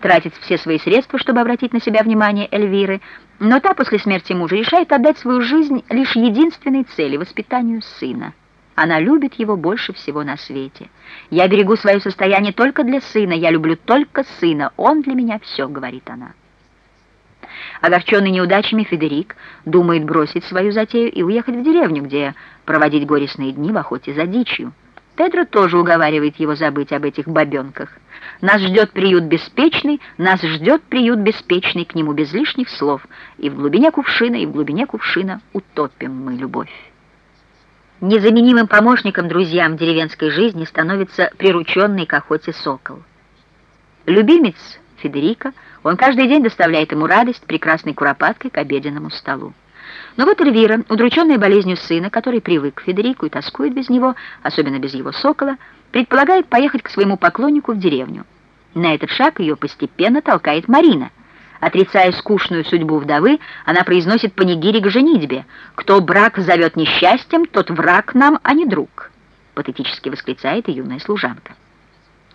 тратит все свои средства, чтобы обратить на себя внимание Эльвиры, но та после смерти мужа решает отдать свою жизнь лишь единственной цели — воспитанию сына. Она любит его больше всего на свете. «Я берегу свое состояние только для сына, я люблю только сына, он для меня все», — говорит она. Огорченный неудачами, Федерик думает бросить свою затею и уехать в деревню, где проводить горестные дни в охоте за дичью. Педро тоже уговаривает его забыть об этих бабенках. Нас ждет приют беспечный, нас ждет приют беспечный, к нему без лишних слов. И в глубине кувшина, и в глубине кувшина утопим мы любовь. Незаменимым помощником друзьям деревенской жизни становится прирученный к охоте сокол. Любимец Федерика, он каждый день доставляет ему радость прекрасной куропаткой к обеденному столу. Но вот Эльвира, удрученная болезнью сына, который привык к Федерику и тоскует без него, особенно без его сокола, предполагает поехать к своему поклоннику в деревню. На этот шаг ее постепенно толкает Марина. Отрицая скучную судьбу вдовы, она произносит панигири к женитьбе. «Кто брак зовет несчастьем, тот враг нам, а не друг», патетически восклицает и юная служанка.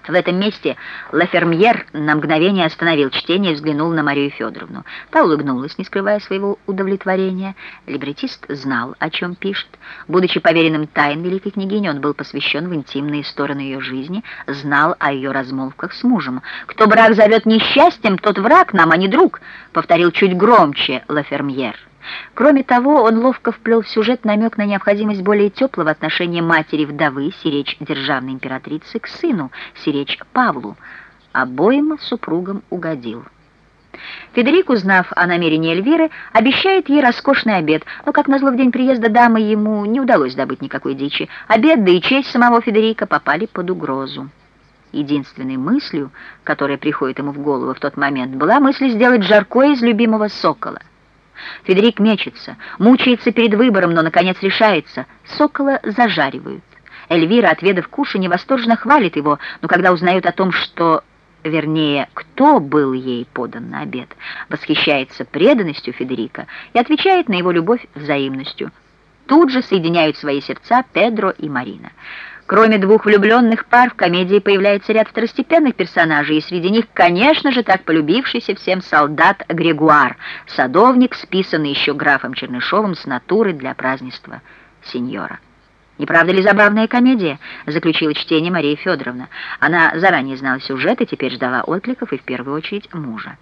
В этом месте Лафермьер на мгновение остановил чтение и взглянул на Марию Федоровну. Та улыбнулась, не скрывая своего удовлетворения. Либретист знал, о чем пишет. Будучи поверенным тайн великой княгини, он был посвящен в интимные стороны ее жизни, знал о ее размолвках с мужем. «Кто брак зовет несчастьем, тот враг нам, а не друг», — повторил чуть громче Лафермьер. Кроме того, он ловко вплел в сюжет намек на необходимость более теплого отношения матери-вдовы, сиречь державной императрицы, к сыну, сиречь Павлу. Обоим супругам угодил. Федерик, узнав о намерении Эльвиры, обещает ей роскошный обед, но, как назло, в день приезда дамы ему не удалось добыть никакой дичи. Обед, да и честь самого Федерика попали под угрозу. Единственной мыслью, которая приходит ему в голову в тот момент, была мысль сделать жарко из любимого сокола. Федерик мечется, мучается перед выбором, но, наконец, решается. Сокола зажаривают. Эльвира, отведав кушанье, восторженно хвалит его, но когда узнает о том, что, вернее, кто был ей подан на обед, восхищается преданностью Федерика и отвечает на его любовь взаимностью. Тут же соединяют свои сердца Педро и Марина. Кроме двух влюбленных пар, в комедии появляется ряд второстепенных персонажей, и среди них, конечно же, так полюбившийся всем солдат Грегуар, садовник, списанный еще графом Чернышовым с натуры для празднества сеньора. «Не правда ли забавная комедия?» — заключила чтение Мария Федоровна. Она заранее знала сюжет и теперь ждала откликов, и в первую очередь мужа.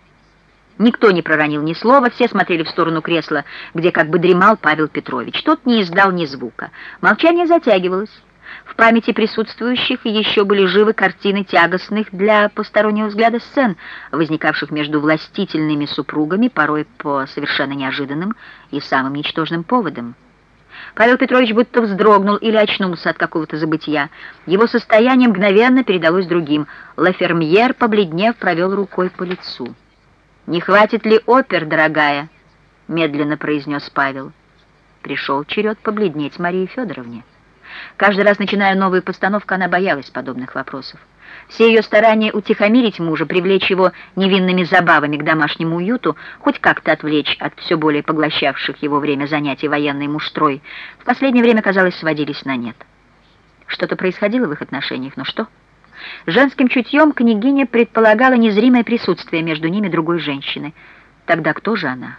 Никто не проронил ни слова, все смотрели в сторону кресла, где как бы дремал Павел Петрович. Тот не издал ни звука. Молчание затягивалось. В памяти присутствующих еще были живы картины тягостных для постороннего взгляда сцен, возникавших между властительными супругами, порой по совершенно неожиданным и самым ничтожным поводам. Павел Петрович будто вздрогнул или очнулся от какого-то забытия. Его состояние мгновенно передалось другим. Лафермьер, побледнев, провел рукой по лицу. «Не хватит ли опер, дорогая?» — медленно произнес Павел. Пришел черед побледнеть Марии Федоровне. Каждый раз, начиная новую постановку, она боялась подобных вопросов. Все ее старания утихомирить мужа, привлечь его невинными забавами к домашнему уюту, хоть как-то отвлечь от все более поглощавших его время занятий военной муштрой, в последнее время, казалось, сводились на нет. Что-то происходило в их отношениях, но что? Женским чутьем княгиня предполагала незримое присутствие между ними другой женщины. Тогда кто же она?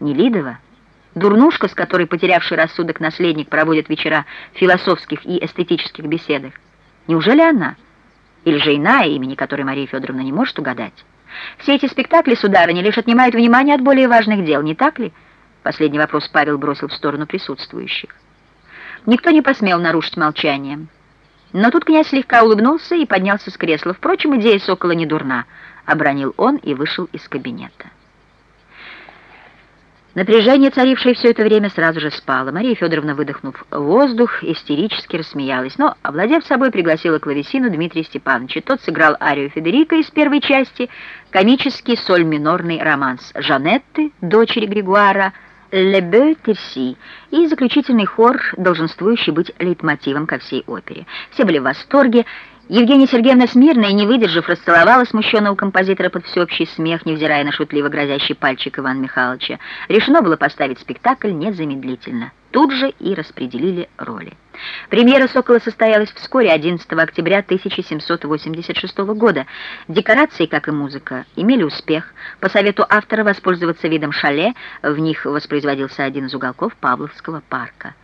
Нелидова? Дурнушка, с которой потерявший рассудок наследник проводит вечера философских и эстетических беседах. Неужели она? Или же иная, имени которой Мария Федоровна не может угадать? Все эти спектакли, сударыня, лишь отнимают внимание от более важных дел, не так ли? Последний вопрос Павел бросил в сторону присутствующих. Никто не посмел нарушить молчание. Но тут князь слегка улыбнулся и поднялся с кресла. Впрочем, идея сокола не дурна, обронил он и вышел из кабинета. Напряжение, царившее все это время, сразу же спало. Мария Федоровна, выдохнув воздух, истерически рассмеялась, но, овладев собой, пригласила клавесину Дмитрия Степановича. Тот сыграл арию Федерика из первой части, комический соль-минорный романс Жанетты, дочери Григуара, «Лебе Терси» и заключительный хор, долженствующий быть лейтмотивом ко всей опере. Все были в восторге, Евгения Сергеевна Смирная, не выдержав, расцеловала смущенного композитора под всеобщий смех, невзирая на шутливо грозящий пальчик Ивана Михайловича. Решено было поставить спектакль незамедлительно. Тут же и распределили роли. Премьера «Сокола» состоялась вскоре, 11 октября 1786 года. Декорации, как и музыка, имели успех. По совету автора воспользоваться видом шале, в них воспроизводился один из уголков Павловского парка.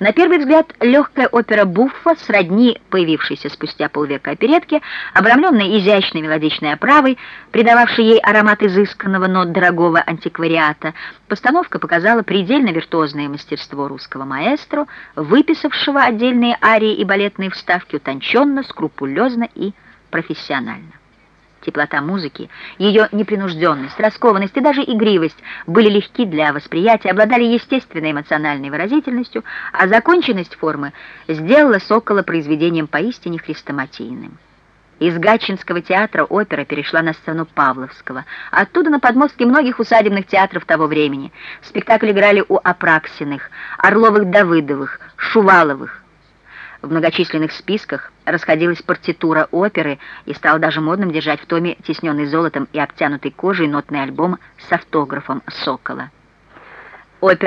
На первый взгляд, легкая опера «Буффа», сродни появившейся спустя полвека оперетки, обрамленной изящной мелодичной оправой, придававшей ей аромат изысканного, но дорогого антиквариата, постановка показала предельно виртуозное мастерство русского маэстро, выписавшего отдельные арии и балетные вставки утонченно, скрупулезно и профессионально. Теплота музыки, ее непринужденность, раскованность и даже игривость были легки для восприятия, обладали естественной эмоциональной выразительностью, а законченность формы сделала «Сокола» произведением поистине хрестоматийным. Из Гатчинского театра опера перешла на сцену Павловского, оттуда на подмостки многих усадебных театров того времени. Спектакль играли у Апраксиных, Орловых-Давыдовых, Шуваловых, в многочисленных списках расходилась партитура оперы и стал даже модным держать в томе тесненный золотом и обтянутый кожей нотный альбом с автографом Сокола. Опера